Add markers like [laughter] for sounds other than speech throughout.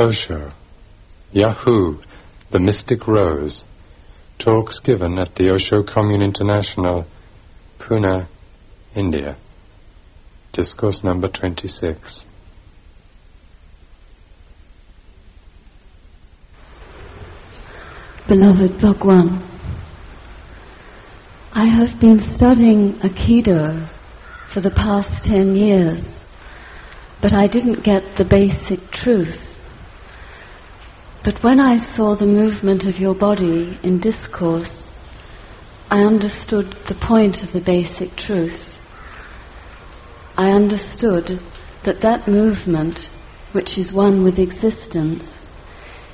Osho, Yaa-Hoo, the Mystic Rose, talks given at the Osho Commune International, Pune, India. Discourse number 26. Beloved Bhagwan, I have been studying Aikido for the past 10 years, but I didn't get the basic truth. But when I saw the movement of your body in discourse, I understood the point of the basic truth. I understood that that movement, which is one with existence,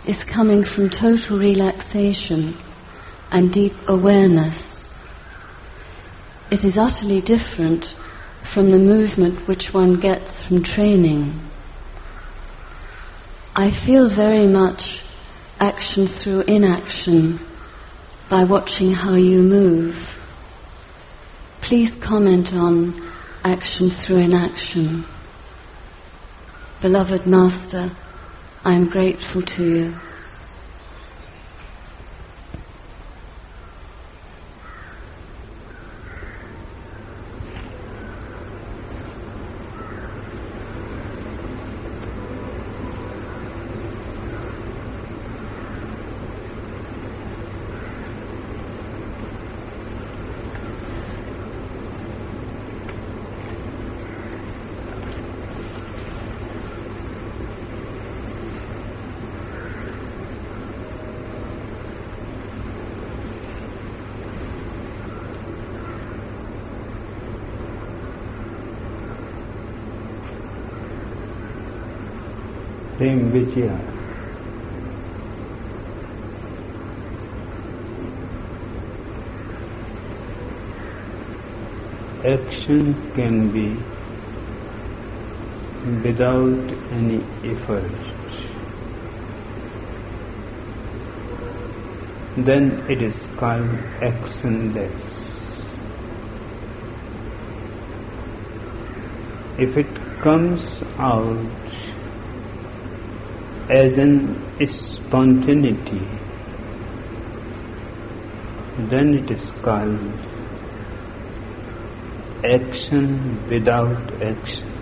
is coming from total relaxation and deep awareness it is utterly different from the movement which one gets from training. I feel very much action through inaction by watching how you move. Please comment on action through inaction. Beloved Master, I am grateful to you. action can be without any effort. Then it is called actionless. If it comes out as an spontaneity, then it is called action without action.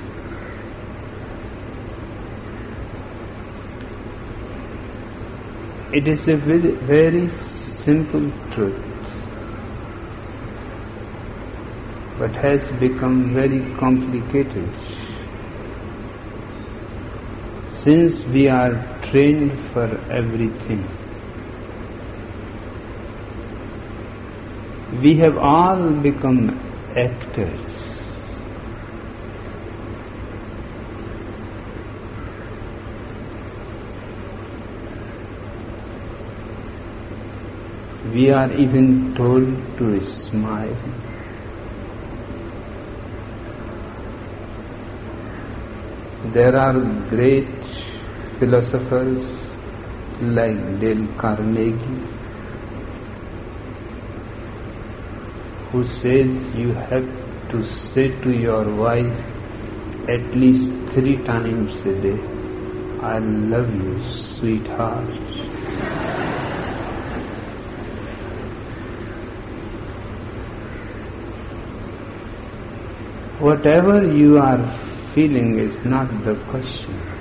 It is a very, very simple truth, but has become very complicated since we are trained for everything. We have all become actors. We are even told to smile. There are great philosophers like Dale Carnegie who says you have to say to your wife at least three times a day, I love you, sweetheart. Whatever you are feeling is not the question.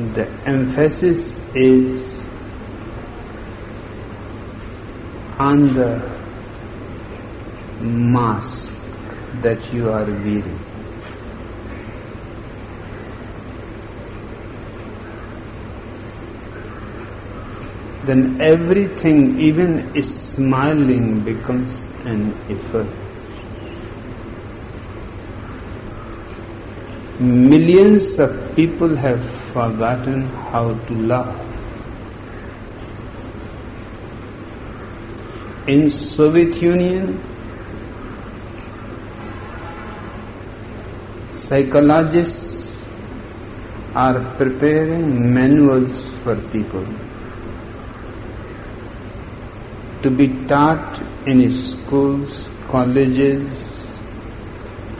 The emphasis is on the mask that you are wearing. Then everything, even smiling, becomes an effort. Millions of people have forgotten how to love. In Soviet Union, psychologists are preparing manuals for people to be taught in schools, colleges,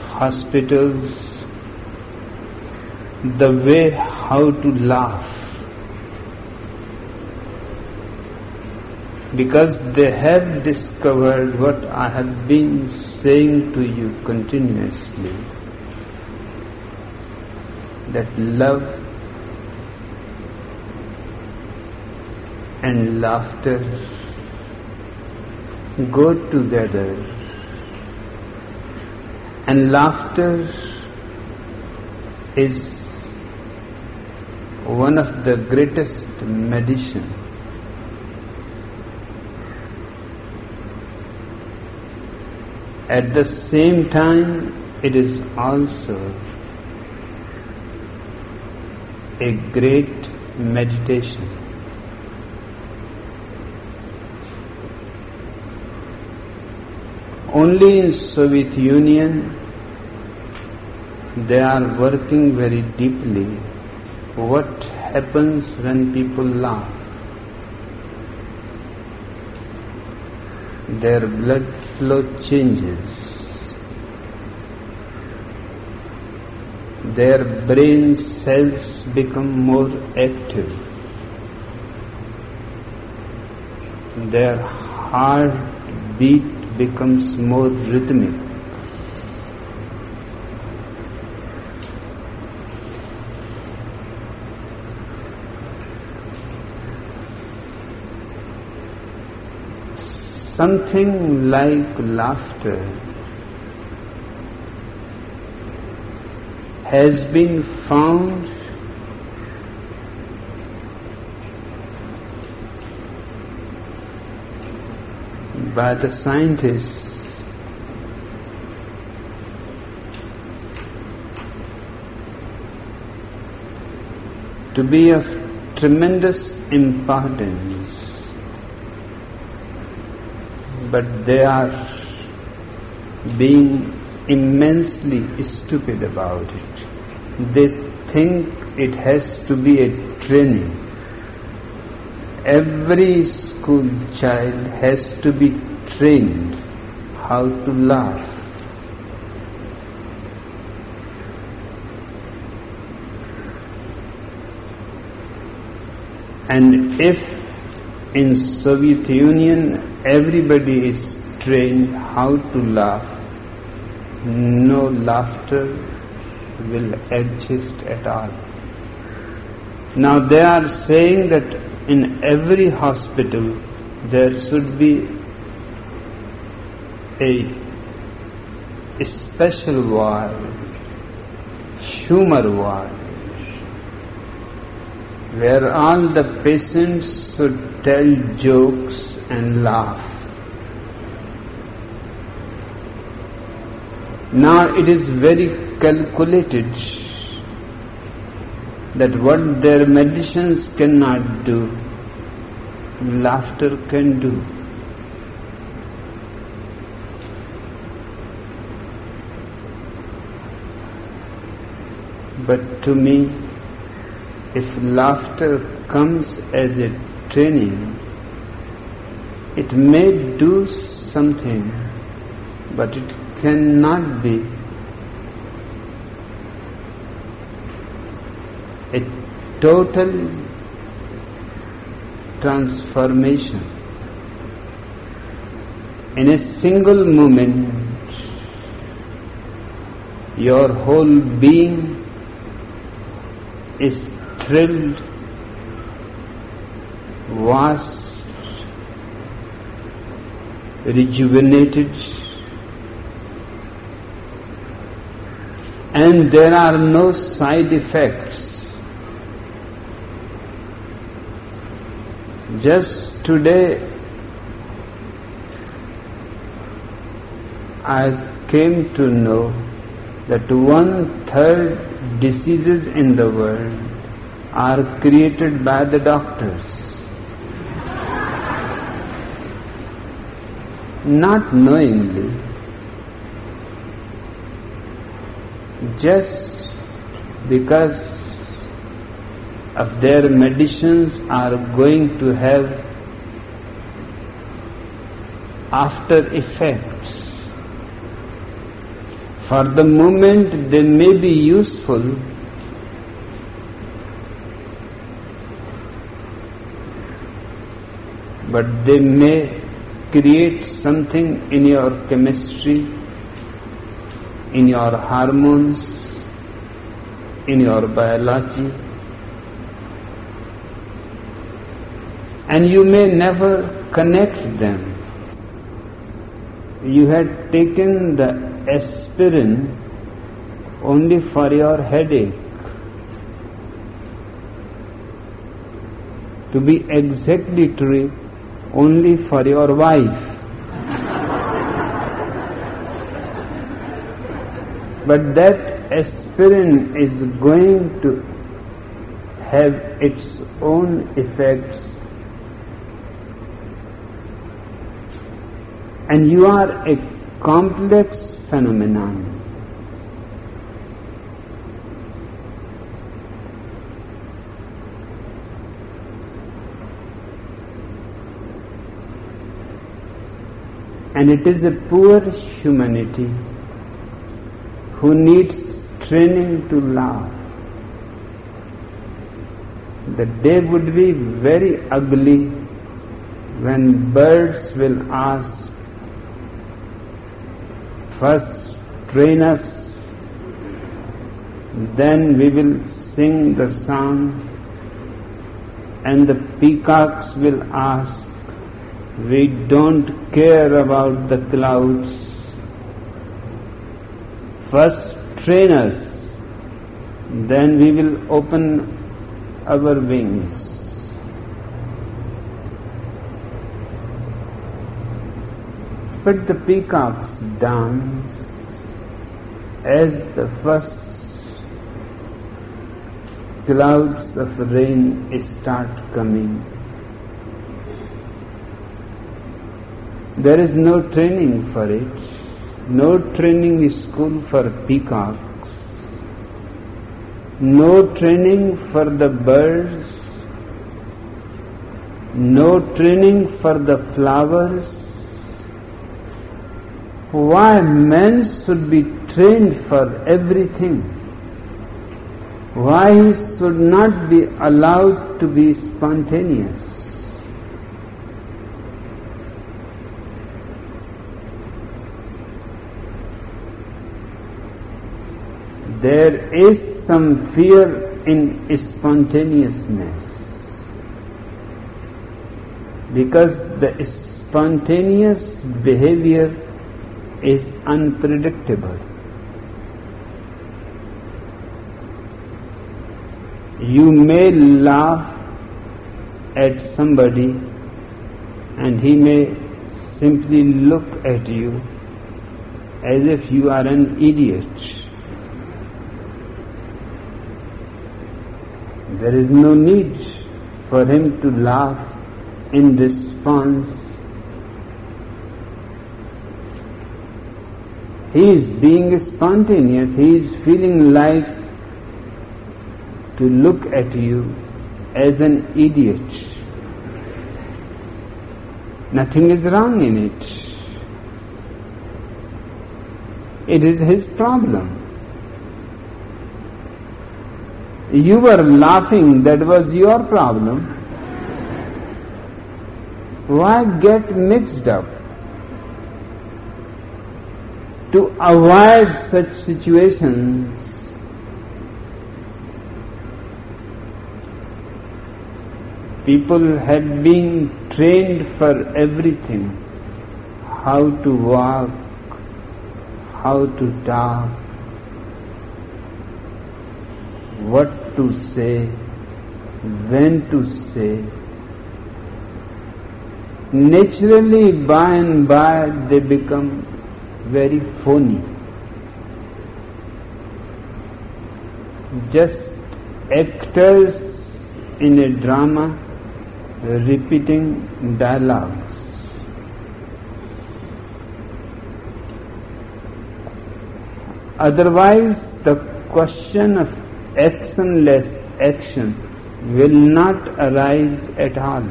hospitals the way how to laugh. Because they have discovered what I have been saying to you continuously that love and laughter go together and laughter is one of the greatest medicine. At the same time it is also a great meditation. Only in soviet union they are working very deeply what happens when people laugh. Their blood flow changes. Their brain cells become more active. Their heart beat becomes more rhythmic. Something like laughter has been found by the scientists to be of tremendous importance but they are being immensely stupid about it. They think it has to be a training. Every school child has to be trained how to laugh. And if in Soviet Union everybody is trained how to laugh. No laughter will exist at all. Now they are saying that in every hospital there should be a, special ward, humor ward, where all the patients should tell jokes and laugh. Now it is very calculated that what their medicines cannot do, laughter can do. But to me, if laughter comes as a training, it may do something, but it cannot be a total transformation. In a single moment, your whole being is thrilled, vast, rejuvenated and there are no side effects. Just today I came to know that one third diseases in the world are created by the doctors. not knowingly, just because of their medicines are going to have after effects. For the moment they may be useful, but they may create something in your chemistry, in your hormones, in your biology, and you may never connect them. You had taken the aspirin only for your headache. To be exactly true, only for your wife. but that aspirin is going to have its own effects and you are a complex phenomenon. And it is a poor humanity who needs training to love. The day would be very ugly when birds will ask, first train us, then we will sing the song, and the peacocks will ask, we don't care about the clouds. First train us, then we will open our wings. But the peacocks dance as the first clouds of rain start coming. There is no training for it, no training school for peacocks, no training for the birds, no training for the flowers. Why men should be trained for everything? Why he should not be allowed to be spontaneous? There is some fear in spontaneousness because the spontaneous behavior is unpredictable. You may laugh at somebody and he may simply look at you as if you are an idiot. There is no need for him to laugh in response. He is being spontaneous, he is feeling like to look at you as an idiot. Nothing is wrong in it. It is his problem. You were laughing, that was your problem. Why get mixed up? To avoid such situations, people had been trained for everything how to walk, how to talk, what to say, when to say. Naturally, by and by, they become very phony. Just actors in a drama repeating dialogues. Otherwise, the question of actionless action will not arise at all.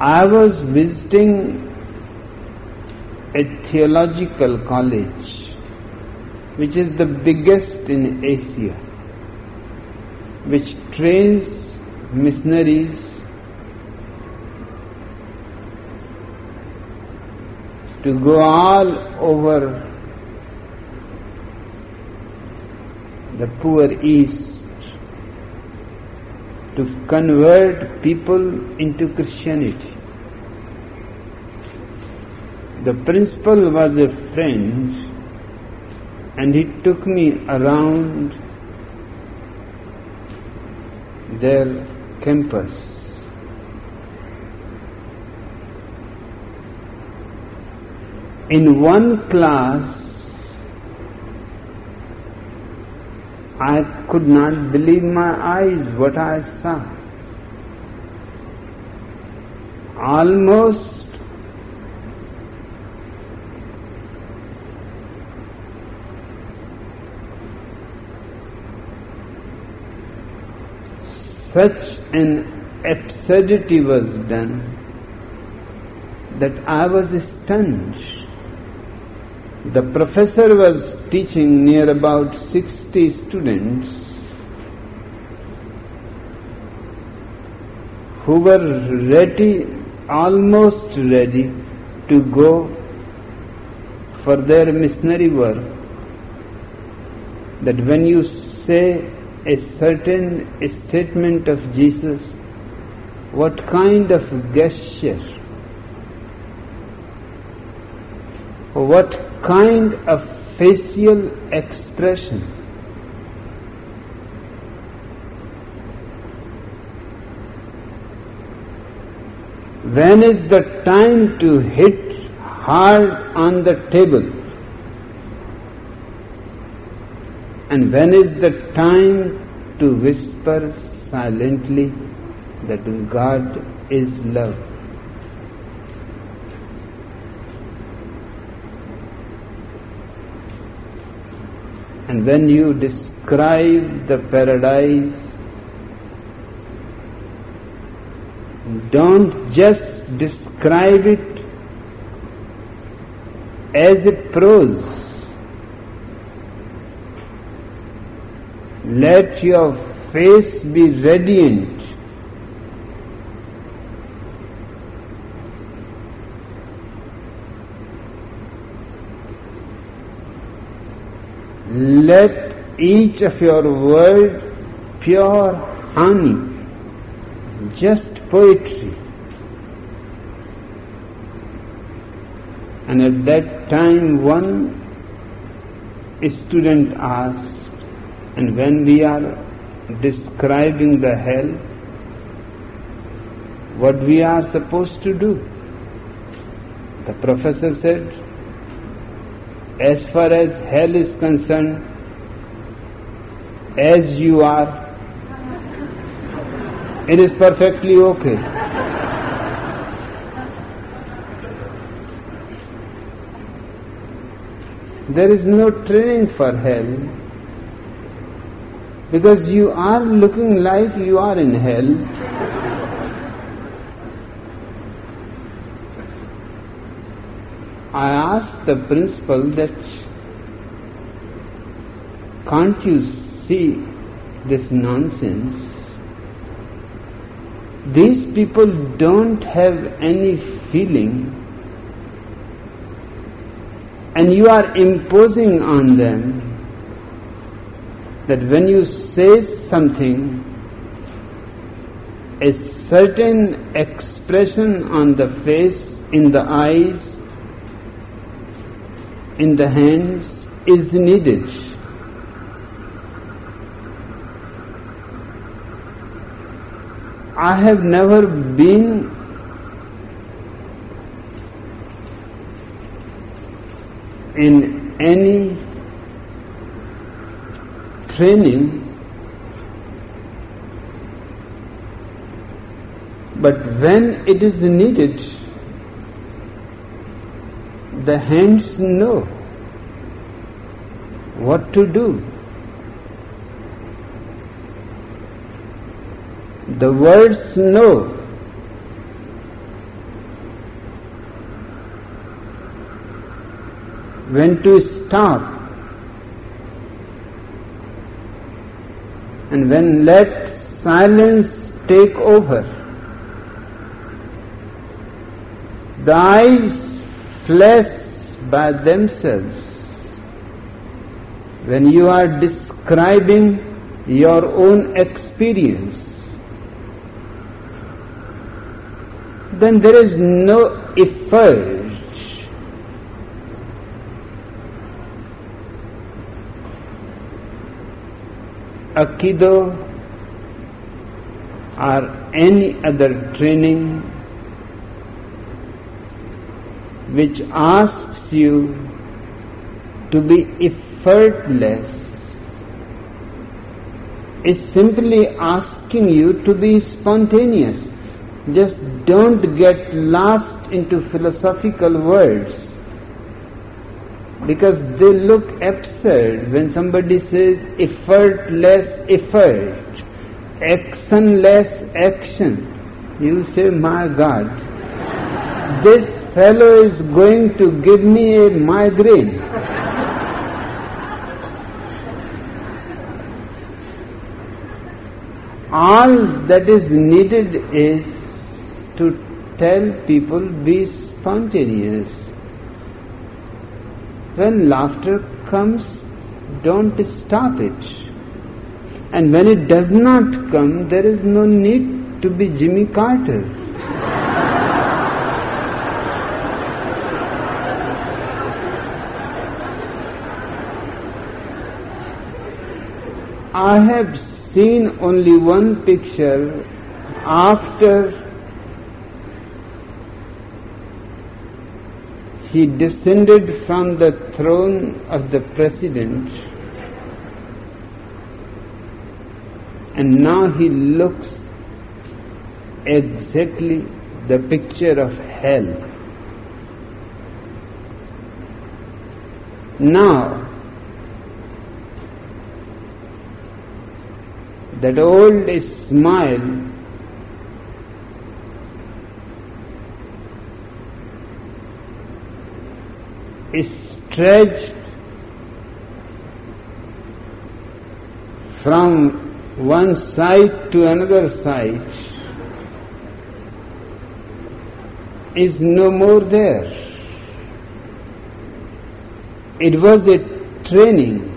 I was visiting a theological college, which is the biggest in Asia, which trains missionaries to go all over the poor east to convert people into Christianity. The principal was a friend and he took me around their campus. In one class, I could not believe my eyes what I saw. Almost such an absurdity was done that I was stunned. The professor was teaching near about 60 students who were ready, almost ready to go for their missionary work. That when you say a certain statement of Jesus, what kind of gesture, what kind of facial expression when is the time to hit hard on the table And when is the time to whisper silently that God is love? And when you describe the paradise, don't just describe it as a prose Let your face be radiant. Let each of your words pure honey, just poetry. And at that time one student asked, and when we are describing the hell, what we are supposed to do? The professor said, as far as hell is concerned, as you are, it is perfectly okay. There is no training for hell because you are looking like you are in hell. I asked the principal that can't you see this nonsense? These people don't have any feeling and you are imposing on them that when you say something, a certain expression on the face, in the eyes, in the hands is needed. I have never been in any training, but when it is needed, the hands know what to do. The words know. When to stop and when let silence take over. The eyes flash by themselves. When you are describing your own experience, then there is no effort Aikido or any other training which asks you to be effortless is simply asking you to be spontaneous. Just don't get lost into philosophical words because they look absurd when somebody says effortless effort, actionless action. You say, my God, [laughs] this fellow is going to give me a migraine. All that is needed is to tell people be spontaneous when laughter comes, don't stop it. And when it does not come, there is no need to be Jimmy Carter. I have seen only one picture after he descended from the throne of the president and now he looks exactly the picture of hell. Now, that old smile is stretched from one side to another side is no more there. It was a training,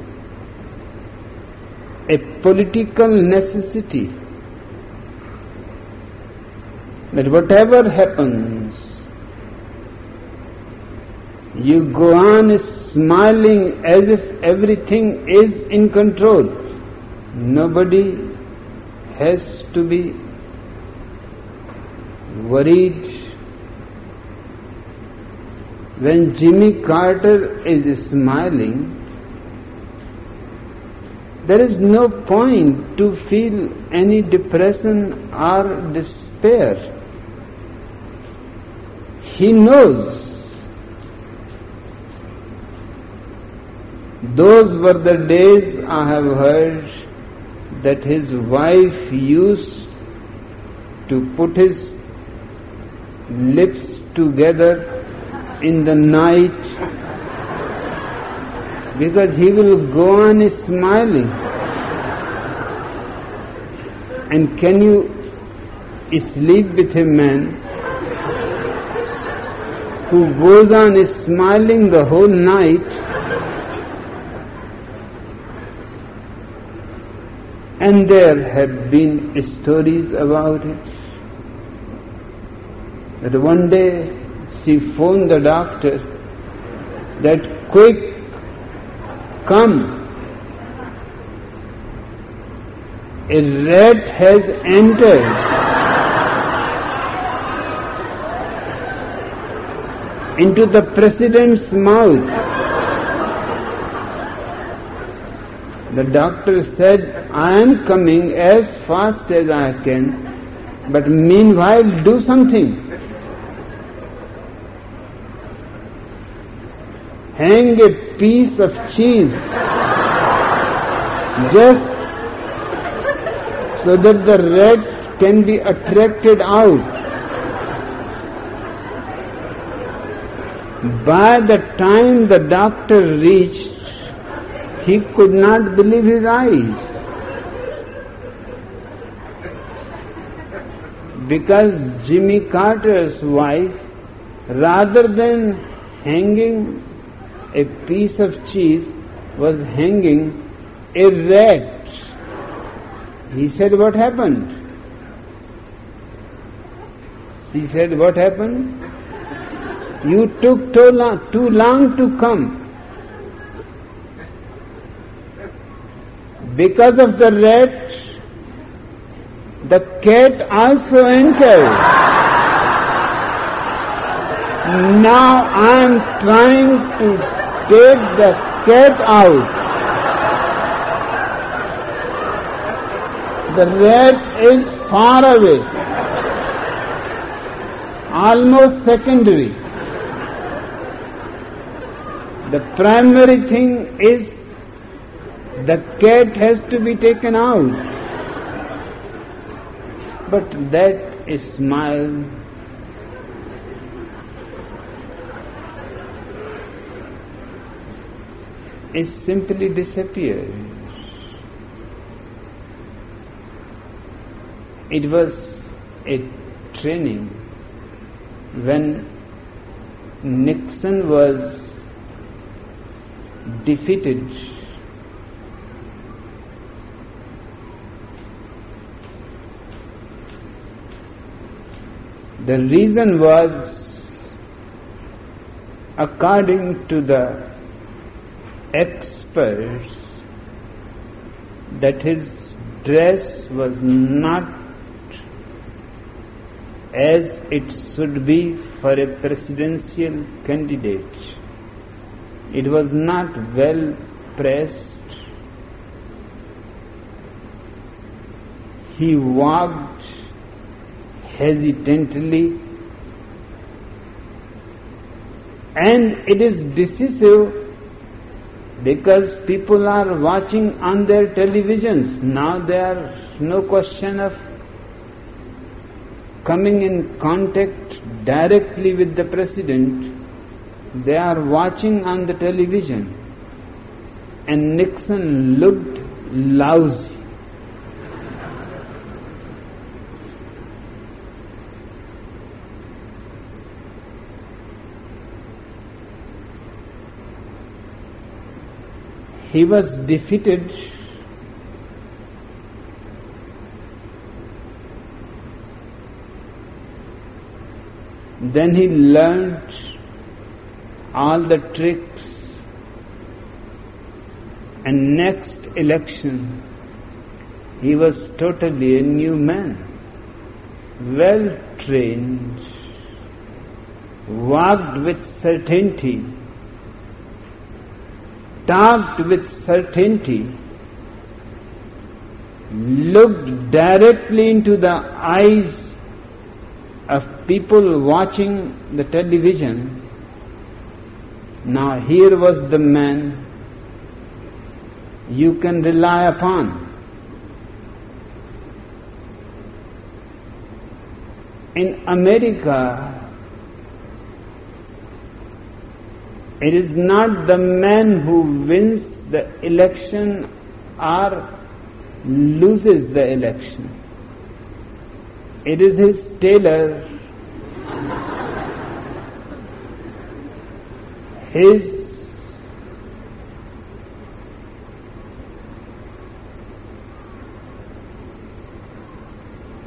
political necessity that whatever happens, you go on smiling as if everything is in control. Nobody has to be worried. When Jimmy Carter is smiling, there is no point to feel any depression or despair. He knows Those were the days I have heard that his wife used to put his lips together in the night because he will go on smiling. And can you sleep with a man who goes on smiling the whole night And there have been stories about it. That one day she phoned the doctor that quick, come. A rat has entered. into the president's mouth. The doctor said, I am coming as fast as I can, but meanwhile do something. Hang a piece of cheese just so that the rat can be attracted out. By the time the doctor reached, he could not believe his eyes. Because Jimmy Carter's wife, rather than hanging a piece of cheese, was hanging a rat. He said, What happened? He said, What happened? You took too long, too long to come. Because of the rat, the cat also entered. Now I am trying to take the cat out. The rat is far away, almost secondary. The primary thing is the cat has to be taken out. But that smile is simply disappeared. It was a training when Nixon was defeated. The reason was, according to the experts, that his dress was not as it should be for a presidential candidate. It was not well pressed. He walked hesitantly and it is decisive because people are watching on their televisions. Now there is no question of coming in contact directly with the president. They are watching on the television. And Nixon looked lousy. He was defeated. Then he learned all the tricks and next election he was totally a new man. Well trained walked with certainty talked with certainty looked directly into the eyes of people watching the television now here was the man you can rely upon. In America, it is not the man who wins the election or loses the election. It is his tailor his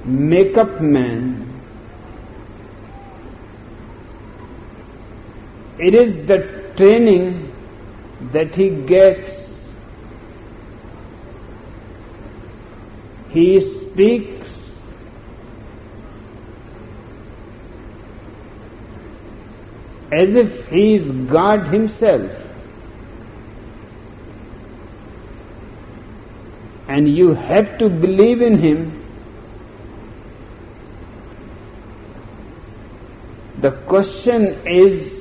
makeup man it is the training that he gets he speaks as if he is God himself. And you have to believe in him. The question is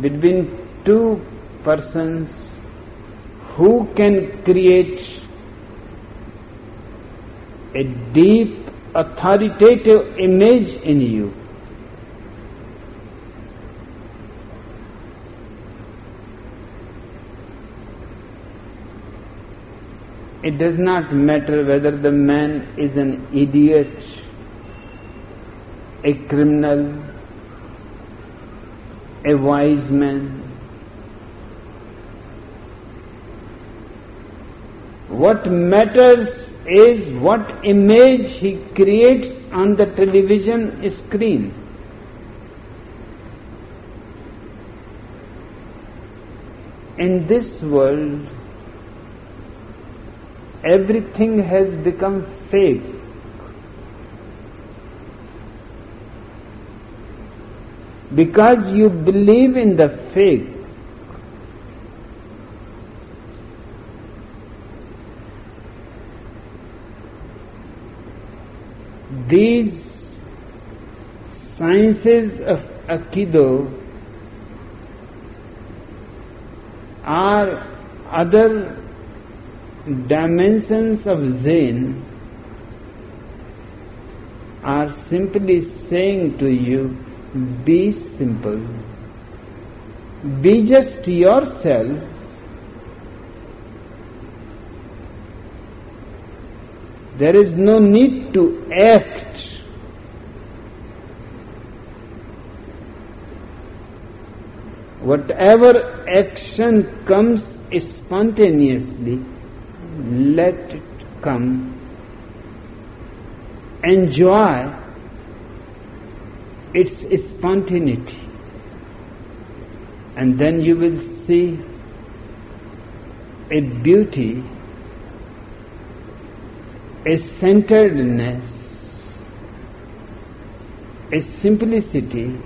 between two persons who can create a deep authoritative image in you. It does not matter whether the man is an idiot, a criminal, a wise man. What matters is what image he creates on the television screen. In this world, everything has become fake. Because you believe in the fake, these sciences of Aikido are other dimensions of Zen are simply saying to you, be simple, be just yourself. There is no need to act. Whatever action comes spontaneously, let it come. Enjoy its spontaneity. And then you will see a beauty, a centeredness, a simplicity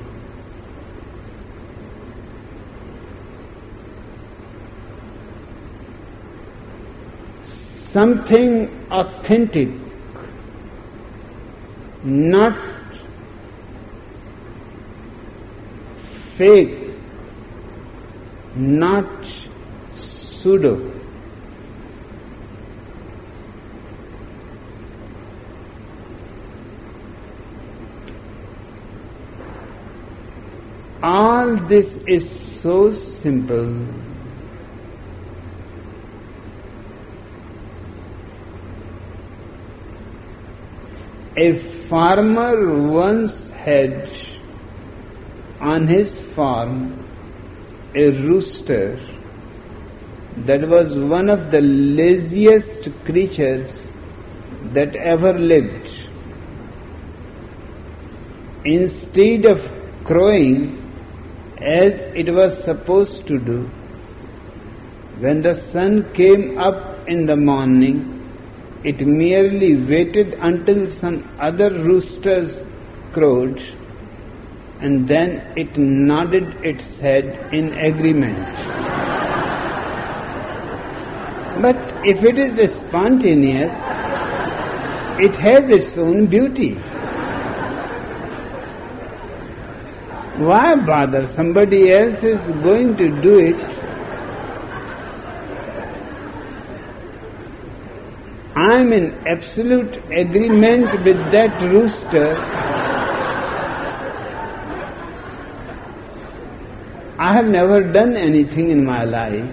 something authentic, not fake, not pseudo. All this is so simple. A farmer once had on his farm a rooster that was one of the laziest creatures that ever lived. Instead of crowing as it was supposed to do, when the sun came up in the morning, it merely waited until some other roosters crowed and then it nodded its head in agreement. but if it is spontaneous, it has its own beauty. Why bother? Somebody else is going to do it I'm in absolute agreement with that rooster. I have never done anything in my life.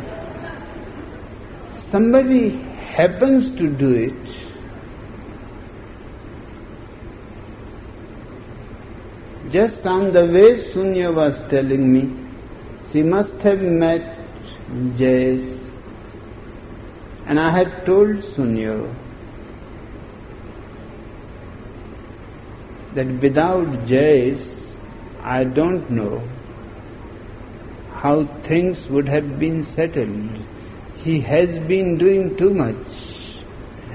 Somebody happens to do it. Just on the way, Sunya was telling me, she must have met Jayesh and I had told Sunya that without Jayesh, I don't know how things would have been settled. He has been doing too much.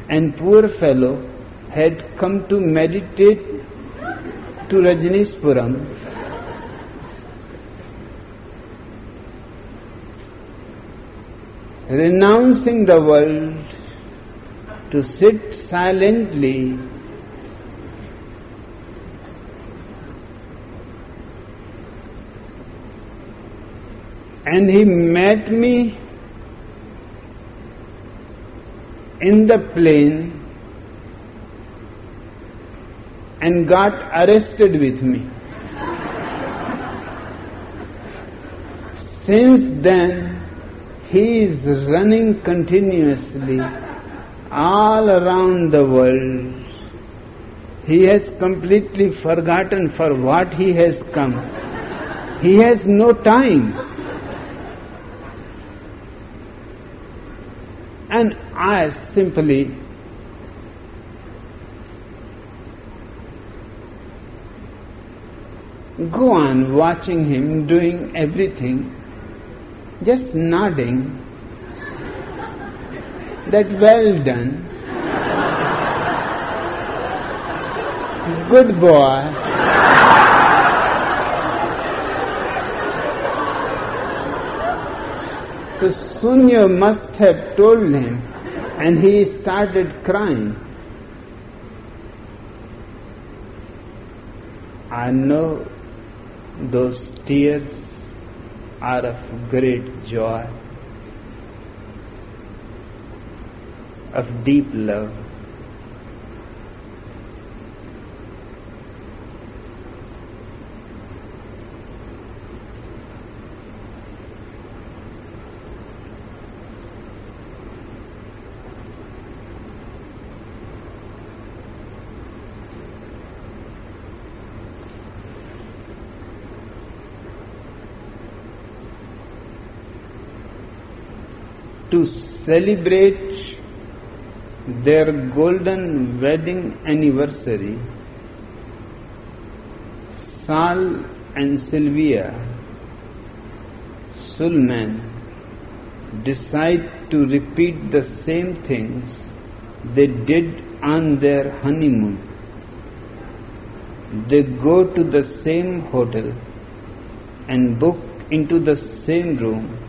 And poor fellow had come to meditate to Rajneeshpuram renouncing the world to sit silently and he met me in the plane and got arrested with me. Since then, he is running continuously all around the world. He has completely forgotten for what he has come. He has no time. I simply go on watching him doing everything, just nodding that well done, good boy. So Sunya must have told him, and he started crying. I know those tears are of great joy, of deep love. To celebrate their golden wedding anniversary, Sal and Sylvia Sulman decide to repeat the same things they did on their honeymoon. They go to the same hotel and book into the same room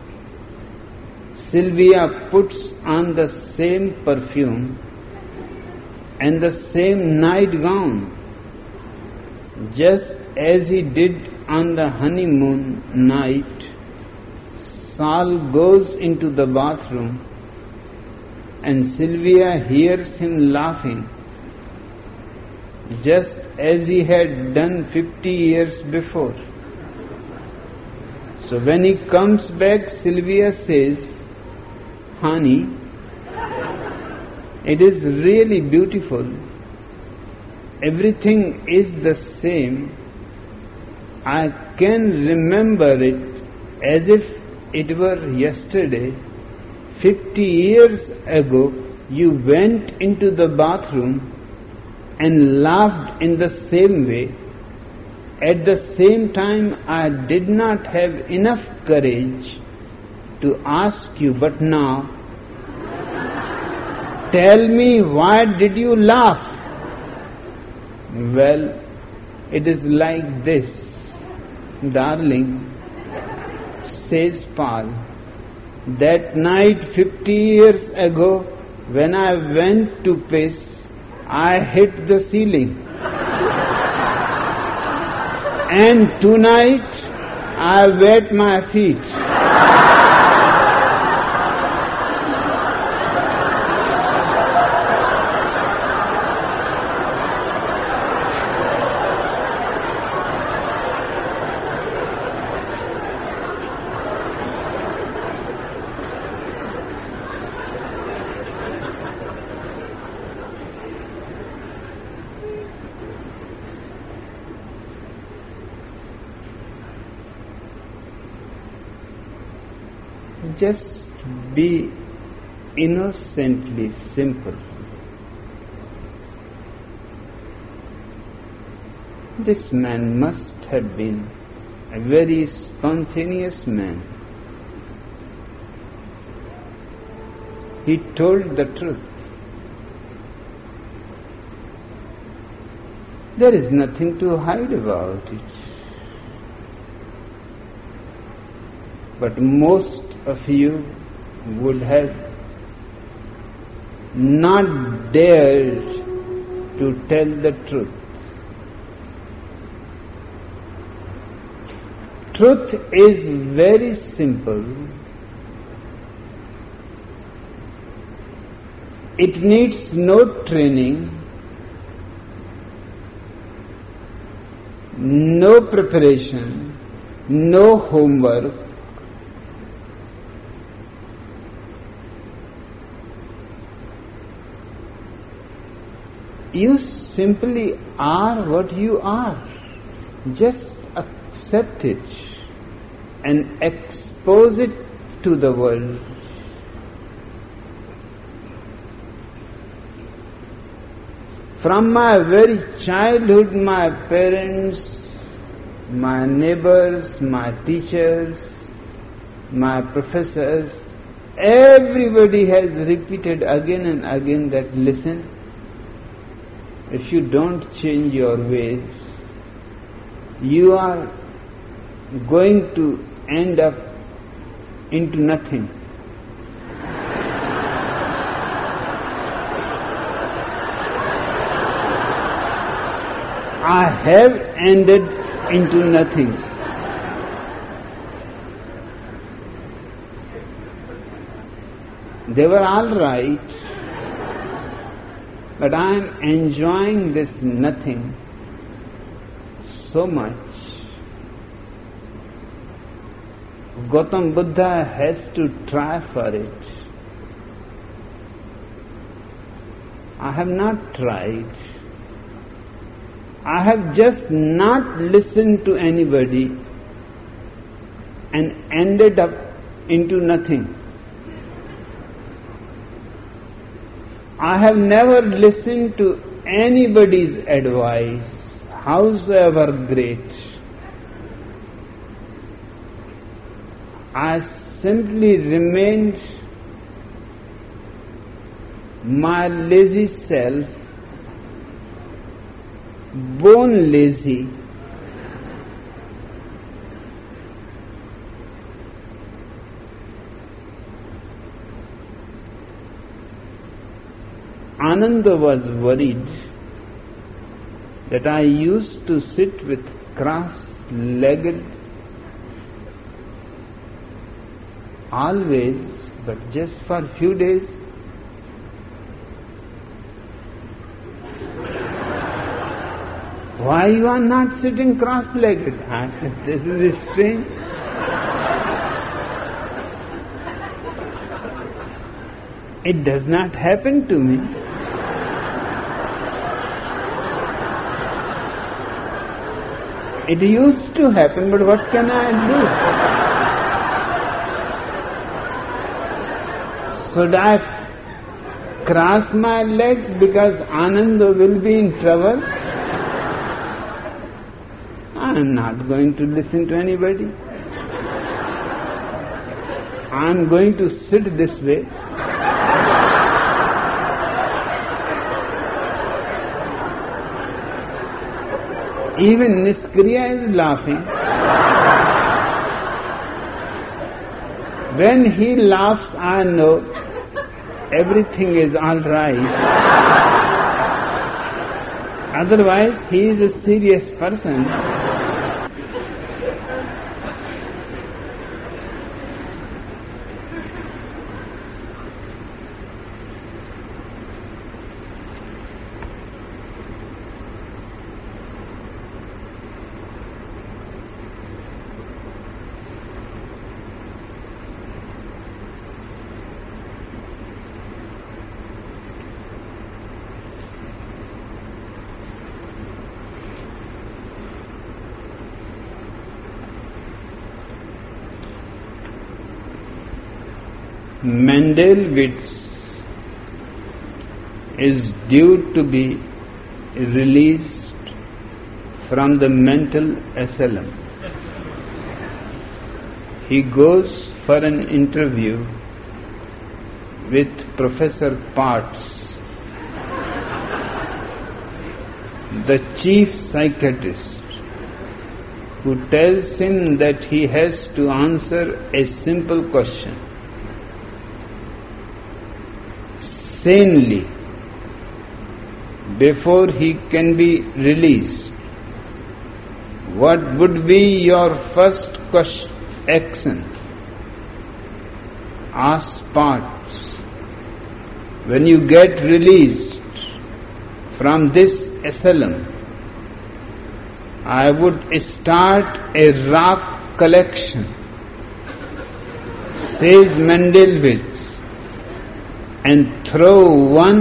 Sylvia puts on the same perfume and the same nightgown, just as he did on the honeymoon night. Sal goes into the bathroom and Sylvia hears him laughing, just as he had done 50 years before. So when he comes back, Sylvia says, honey. It is really beautiful. Everything is the same. I can remember it as if it were yesterday. Fifty years ago, you went into the bathroom and laughed in the same way. At the same time, I did not have enough courage to ask you, but now tell me why did you laugh? Well, it is like this, darling, says Paul. That night, 50 years ago, when I went to piss, I hit the ceiling. and tonight, I wet my feet. just be innocently simple. This man must have been a very spontaneous man. He told the truth. There is nothing to hide about it. But most of you would have not dared to tell the truth. Truth is very simple. It needs no training, no preparation, no homework, You simply are what you are. Just accept it and expose it to the world. From my very childhood, my parents, my neighbors, my teachers, my professors, everybody has repeated again and again that listen, if you don't change your ways, you are going to end up into nothing. I have ended into nothing. They were all right, but I am enjoying this nothing so much. Gautam Buddha has to try for it. I have not tried. I have just not listened to anybody and ended up into nothing. I have never listened to anybody's advice, howsoever great. I simply remained my lazy self born lazy, Ananda was worried that I used to sit with cross-legged always, but just for a few days, Why you are not sitting cross-legged? I said, this is strange. It does not happen to me. It used to happen, but what can I do? Should I cross my legs because Ananda will be in trouble? I'm not going to listen to anybody. I'm going to sit this way. Even Niskriya is laughing. When he laughs, I know everything is all right. Otherwise, he is a serious person. Mendelwitz is due to be released from the mental asylum. He goes for an interview with Professor Parts, the chief psychiatrist, who tells him that he has to answer a simple question sanely before he can be released, what would be your first question, action? Ask parts. When you get released from this asylum, I would start a rock collection, says Mendelwitz and throw one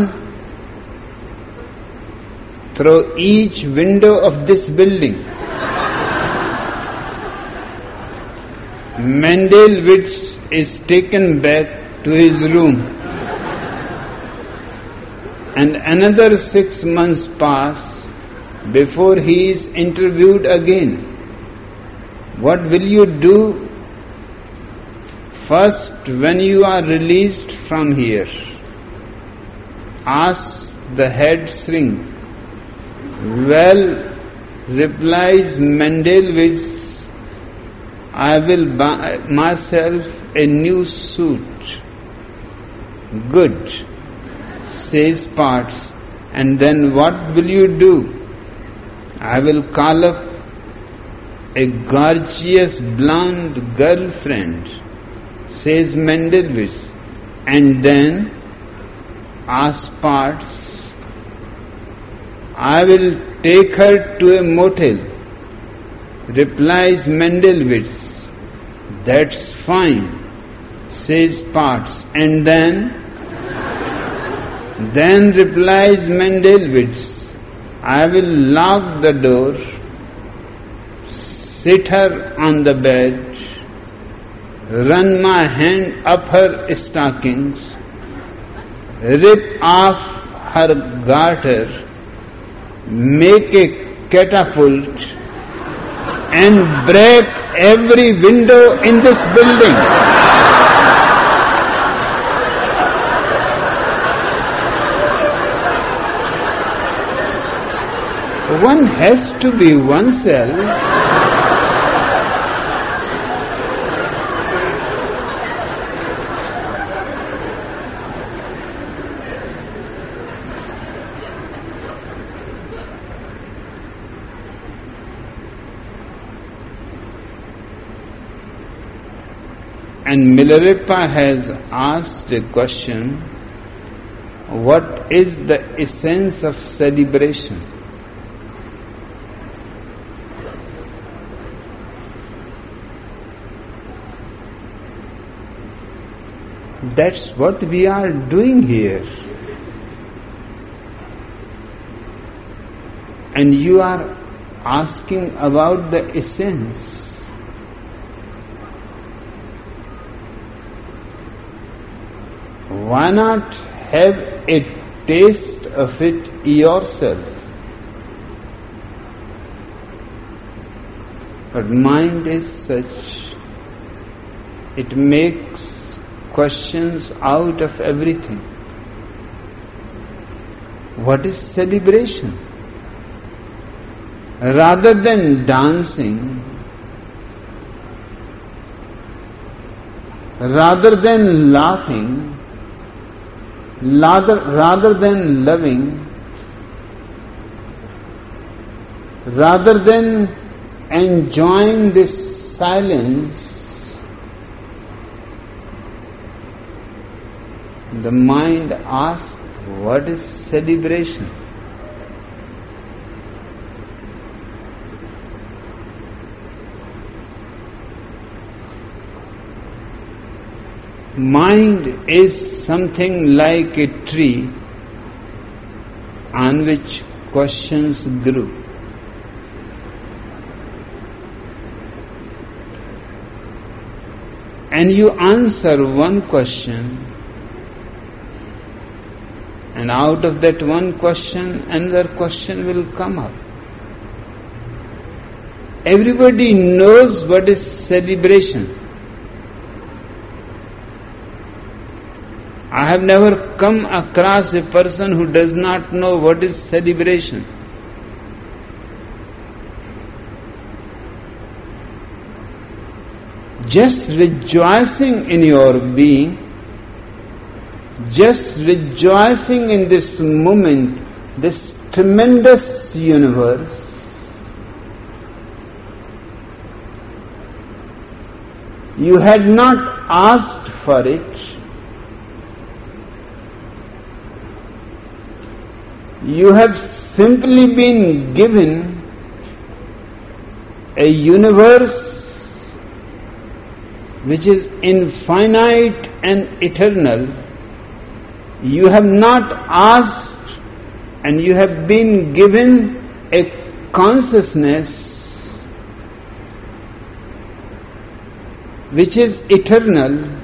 through each window of this building. Mendelwitz is taken back to his room. And another six months pass before he is interviewed again. What will you do first when you are released from here? Ask the head shrink. Well, replies Mendelwitz I will buy myself a new suit. Good, says Parts. And then what will you do? I will call up a gorgeous blonde girlfriend, says Mendelwitz. And then ask Parts, I will take her to a motel, replies Mendelwitz. That's fine, says Parts. And then, then replies Mendelwitz, I will lock the door, sit her on the bed, run my hand up her stockings, rip off her garter, make a catapult, and break every window in this building. One has to be oneself. And Milarepa has asked a question what is the essence of celebration? That's what we are doing here. And you are asking about the essence. Why not have a taste of it yourself? But mind is such, it makes questions out of everything. What is celebration? Rather than dancing, rather than laughing, rather, rather than loving, rather than enjoying this silence, the mind asks, What is celebration? Mind is something like a tree on which questions grew. And you answer one question, and out of that one question, another question will come up. Everybody knows what is celebration. Have never come across a person who does not know what is celebration. Just rejoicing in your being, just rejoicing in this moment, this tremendous universe, you had not asked for it, You have simply been given a universe which is infinite and eternal. You have not asked and you have been given a consciousness which is eternal,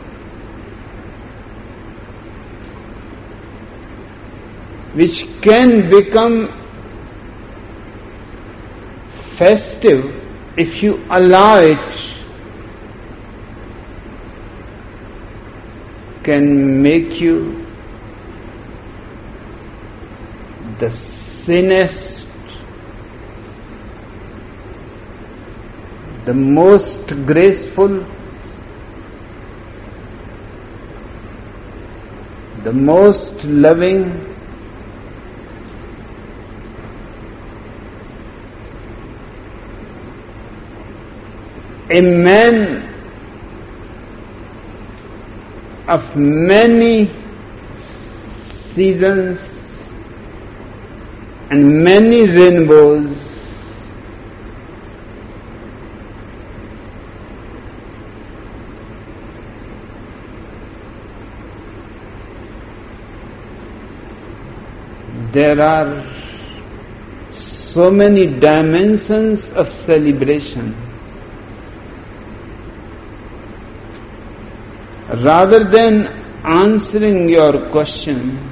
which can become festive if you allow it, can make you the sanest, the most graceful, the most loving, a man of many seasons and many rainbows there are so many dimensions of celebration. Rather than answering your question,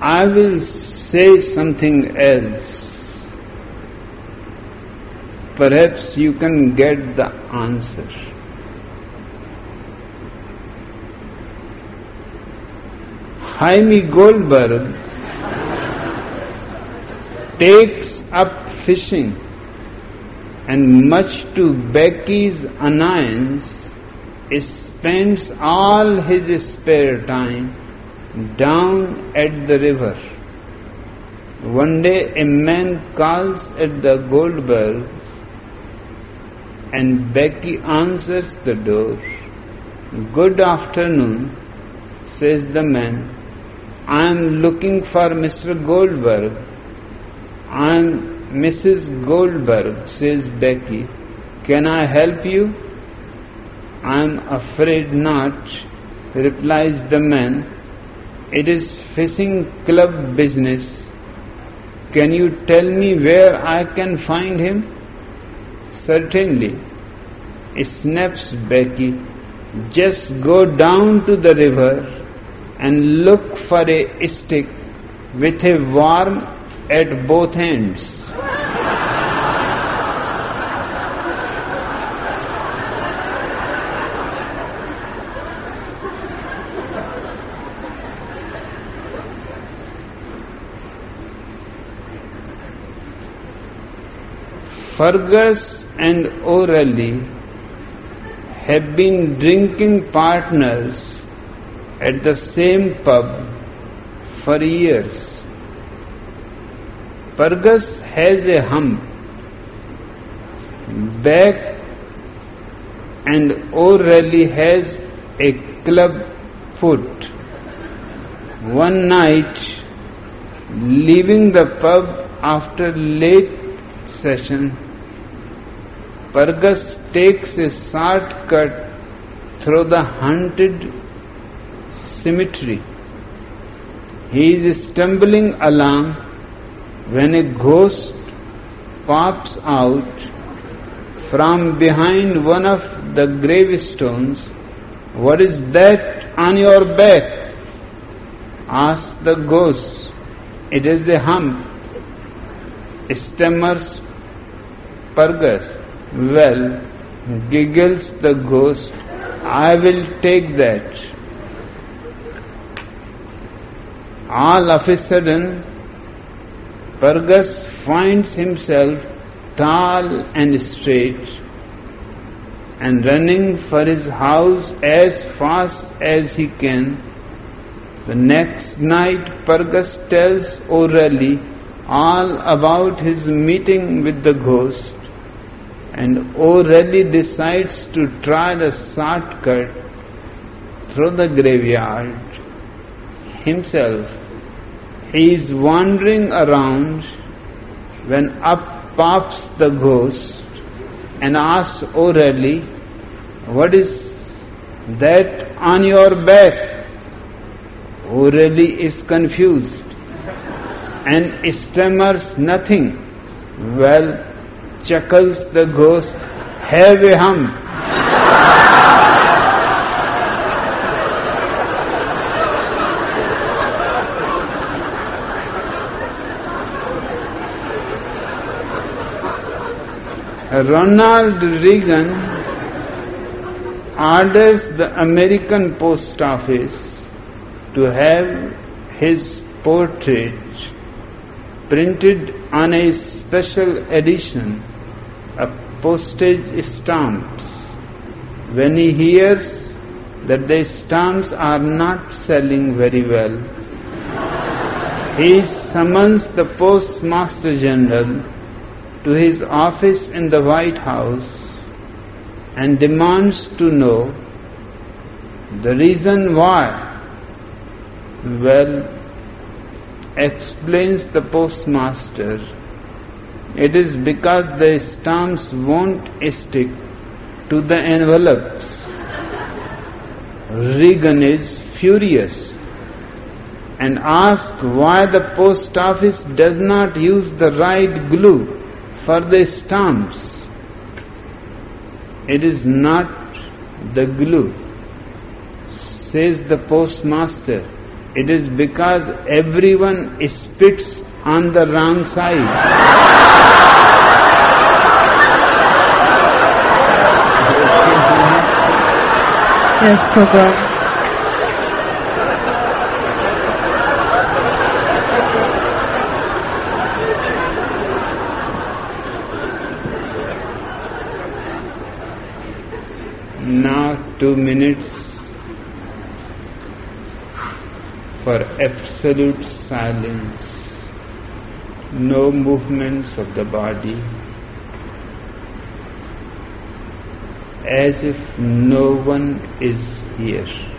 I will say something else. Perhaps you can get the answer. Hymie Goldberg takes up fishing and much to Becky's annoyance spends all his spare time down at the river. One day a man calls at the Goldberg and Becky answers the door. Good afternoon, says the man. I am looking for Mr. Goldberg. I am Mrs. Goldberg, says Becky. Can I help you? I am afraid not, replies the man. It is fishing club business. Can you tell me where I can find him? Certainly. Snaps Becky. Just go down to the river and look for a stick with a worm at both ends. Fergus and O'Reilly have been drinking partners at the same pub for years. Fergus has a hump back and O'Reilly has a club foot. One night, leaving the pub after late session, Fergus takes a shortcut through the haunted cemetery. He is stumbling along when a ghost pops out from behind one of the gravestones. What is that on your back? asks the ghost. It is a hump, stammers Fergus. Well, giggles the ghost, I will take that. All of a sudden, Fergus finds himself tall and straight and running for his house as fast as he can. The next night, Fergus tells O'Reilly all about his meeting with the ghost and oh, O'Reilly decides to try the shortcut through the graveyard. himself, he is wandering around when up pops the ghost and asks oh, O'Reilly, What is that on your back? O'Reilly oh, is confused and stammers nothing. Well, chuckles the ghost, have a hum. Ronald Reagan orders the American Post Office to have his portrait printed on a special edition of postage stamps. When he hears that the stamps are not selling very well, he summons the Postmaster General to his office in the White House and demands to know the reason why. Well, explains the postmaster, it is because the stamps won't stick to the envelopes. Reagan is furious and asks why the post office does not use the right glue for the stamps. It is not the glue, says the postmaster. It is because everyone spits on the wrong side. Yes, Bhagwan. two minutes for absolute silence, no movements of the body, as if no one is here.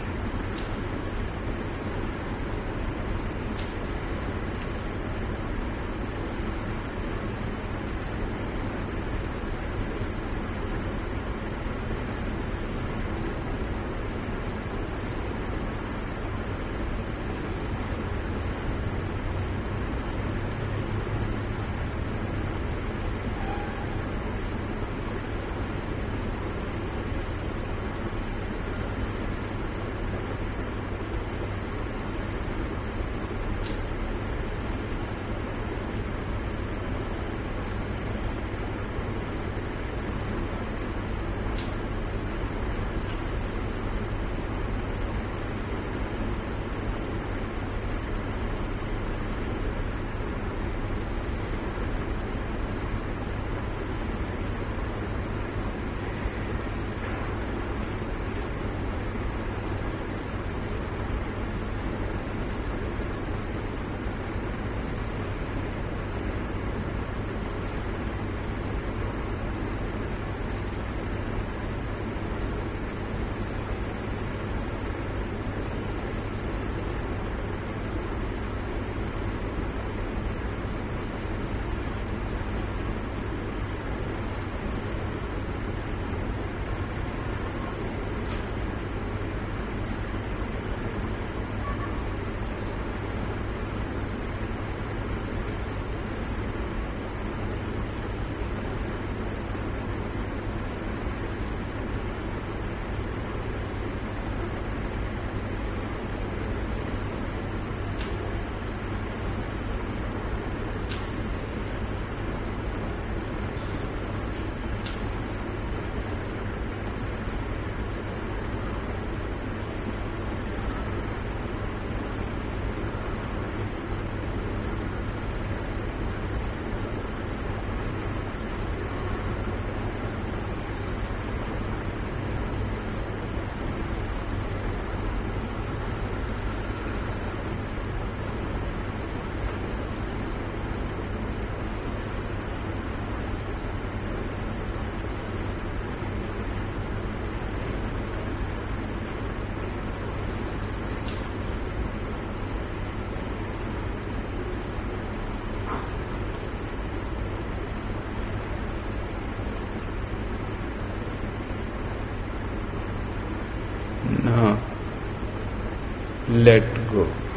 Let go.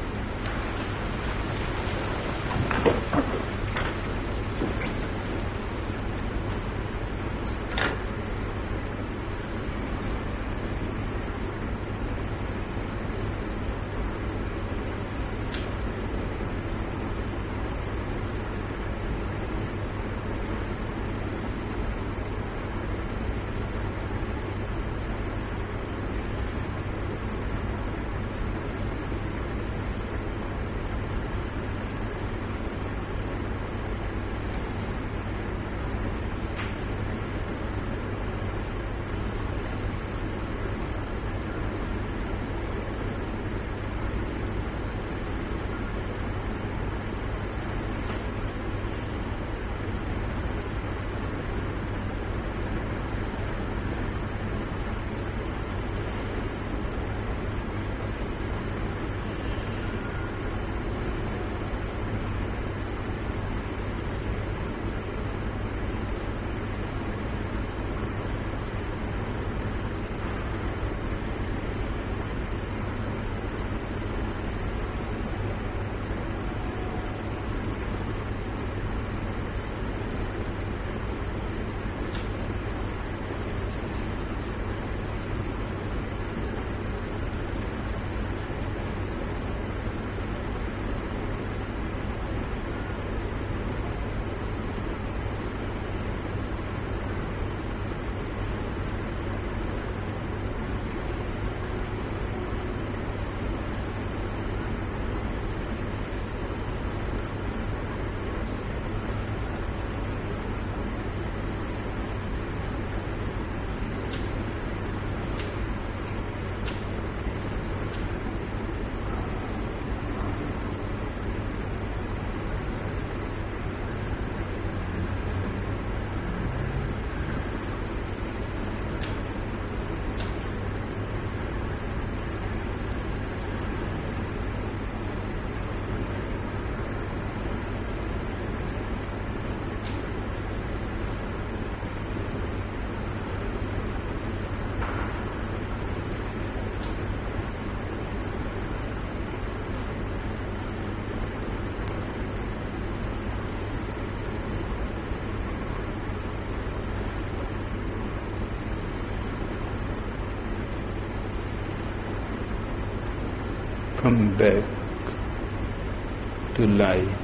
Back to life.